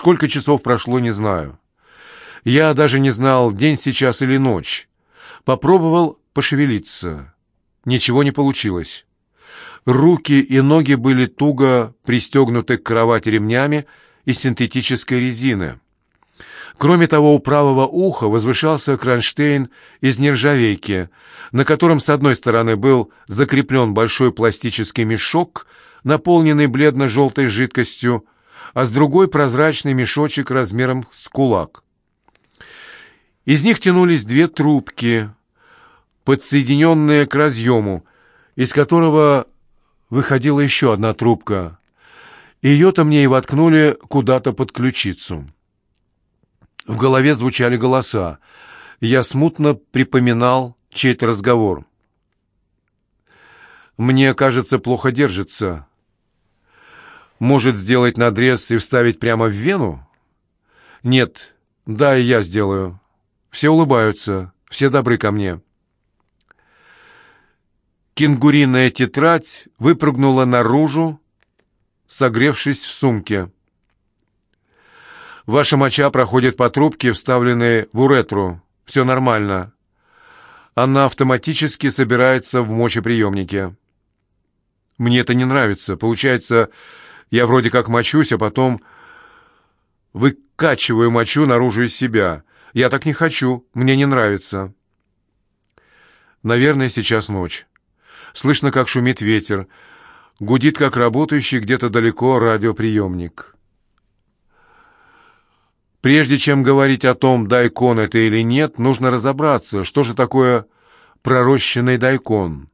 Сколько часов прошло, не знаю. Я даже не знал, день сейчас или ночь. Попробовал пошевелиться. Ничего не получилось. Руки и ноги были туго пристегнуты к кровати ремнями из синтетической резины. Кроме того, у правого уха возвышался кронштейн из нержавейки, на котором с одной стороны был закреплен большой пластический мешок, наполненный бледно-желтой жидкостью, а с другой прозрачный мешочек размером с кулак. Из них тянулись две трубки, подсоединенные к разъему, из которого выходила еще одна трубка. Ее-то мне и воткнули куда-то под ключицу. В голове звучали голоса. Я смутно припоминал чей-то разговор. «Мне, кажется, плохо держится. Может, сделать надрез и вставить прямо в вену?» «Нет, да, и я сделаю. Все улыбаются, все добры ко мне». Кенгуриная тетрадь выпрыгнула наружу, согревшись в сумке. Ваша моча проходит по трубке, вставленной в уретру. Все нормально. Она автоматически собирается в мочеприемнике. Мне это не нравится. Получается, я вроде как мочусь, а потом выкачиваю мочу наружу из себя. Я так не хочу. Мне не нравится. Наверное, сейчас ночь. Слышно, как шумит ветер. Гудит, как работающий где-то далеко радиоприемник. Прежде чем говорить о том, дайкон это или нет, нужно разобраться, что же такое пророщенный дайкон.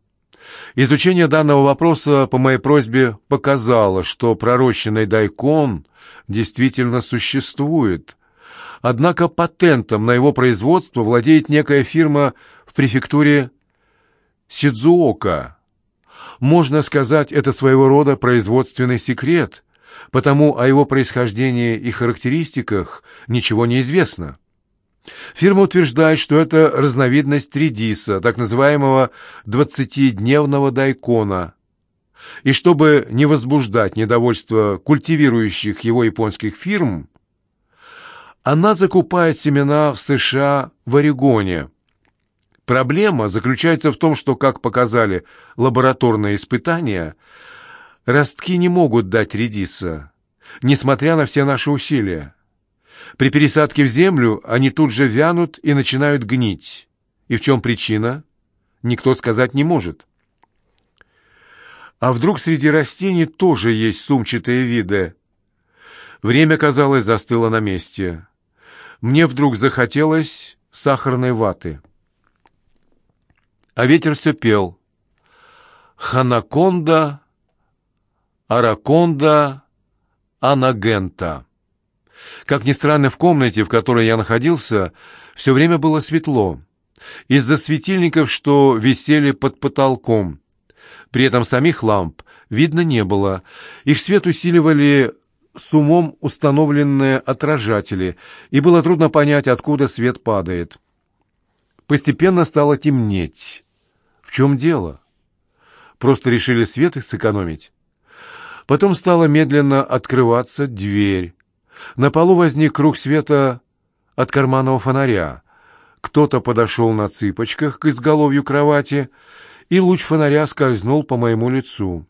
Изучение данного вопроса по моей просьбе показало, что пророщенный дайкон действительно существует. Однако патентом на его производство владеет некая фирма в префектуре Сидзуока. Можно сказать, это своего рода производственный секрет, потому о его происхождении и характеристиках ничего не известно. Фирма утверждает, что это разновидность редиса, так называемого двадцатидневного дайкона. И чтобы не возбуждать недовольство культивирующих его японских фирм, она закупает семена в США в Орегоне. Проблема заключается в том, что, как показали лабораторные испытания, Ростки не могут дать редиса, несмотря на все наши усилия. При пересадке в землю они тут же вянут и начинают гнить. И в чем причина? Никто сказать не может. А вдруг среди растений тоже есть сумчатые виды? Время, казалось, застыло на месте. Мне вдруг захотелось сахарной ваты. А ветер все пел. Ханаконда Араконда Анагента. Как ни странно, в комнате, в которой я находился, все время было светло. Из-за светильников, что висели под потолком. При этом самих ламп видно не было. Их свет усиливали с умом установленные отражатели, и было трудно понять, откуда свет падает. Постепенно стало темнеть. В чем дело? Просто решили свет сэкономить? Потом стала медленно открываться дверь. На полу возник круг света от карманного фонаря. Кто-то подошел на цыпочках к изголовью кровати, и луч фонаря скользнул по моему лицу.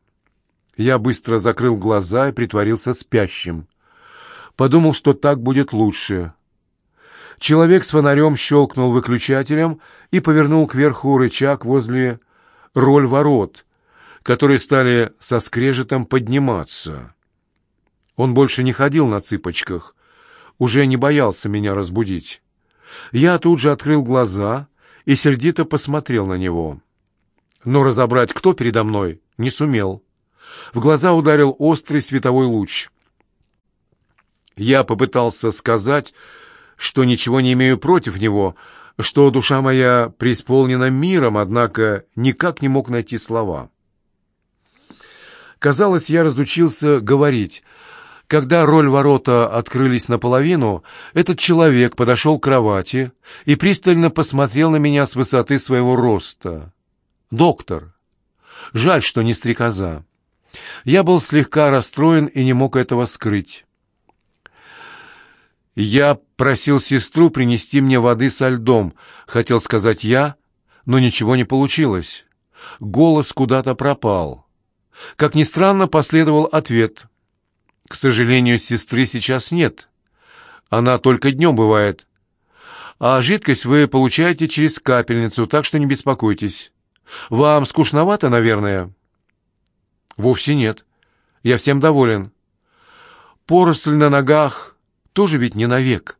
Я быстро закрыл глаза и притворился спящим. Подумал, что так будет лучше. Человек с фонарем щелкнул выключателем и повернул кверху рычаг возле роль ворот, которые стали со скрежетом подниматься. Он больше не ходил на цыпочках, уже не боялся меня разбудить. Я тут же открыл глаза и сердито посмотрел на него. Но разобрать, кто передо мной, не сумел. В глаза ударил острый световой луч. Я попытался сказать, что ничего не имею против него, что душа моя преисполнена миром, однако никак не мог найти слова. Казалось, я разучился говорить. Когда роль ворота открылись наполовину, этот человек подошел к кровати и пристально посмотрел на меня с высоты своего роста. «Доктор, жаль, что не стрекоза». Я был слегка расстроен и не мог этого скрыть. «Я просил сестру принести мне воды со льдом», — хотел сказать я, но ничего не получилось. Голос куда-то пропал. Как ни странно, последовал ответ. «К сожалению, сестры сейчас нет. Она только днем бывает. А жидкость вы получаете через капельницу, так что не беспокойтесь. Вам скучновато, наверное?» «Вовсе нет. Я всем доволен. Поросль на ногах тоже ведь не навек.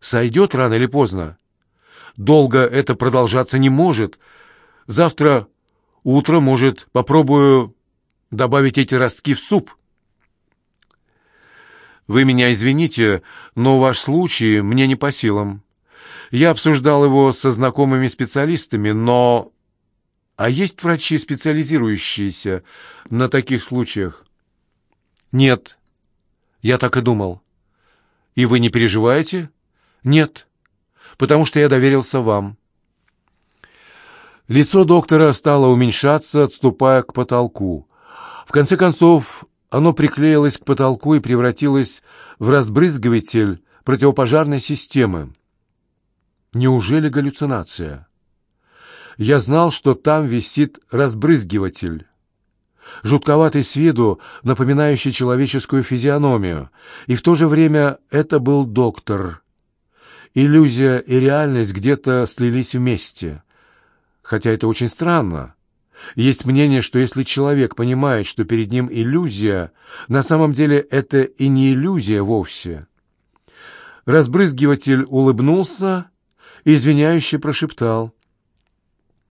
Сойдет рано или поздно. Долго это продолжаться не может. Завтра утром, может, попробую добавить эти ростки в суп. Вы меня извините, но ваш случай мне не по силам. Я обсуждал его со знакомыми специалистами, но... А есть врачи, специализирующиеся на таких случаях? Нет. Я так и думал. «И вы не переживаете?» «Нет, потому что я доверился вам». Лицо доктора стало уменьшаться, отступая к потолку. В конце концов, оно приклеилось к потолку и превратилось в разбрызгиватель противопожарной системы. Неужели галлюцинация? Я знал, что там висит разбрызгиватель жутковатый с виду, напоминающий человеческую физиономию, и в то же время это был доктор. Иллюзия и реальность где-то слились вместе. Хотя это очень странно. Есть мнение, что если человек понимает, что перед ним иллюзия, на самом деле это и не иллюзия вовсе. Разбрызгиватель улыбнулся и извиняюще прошептал.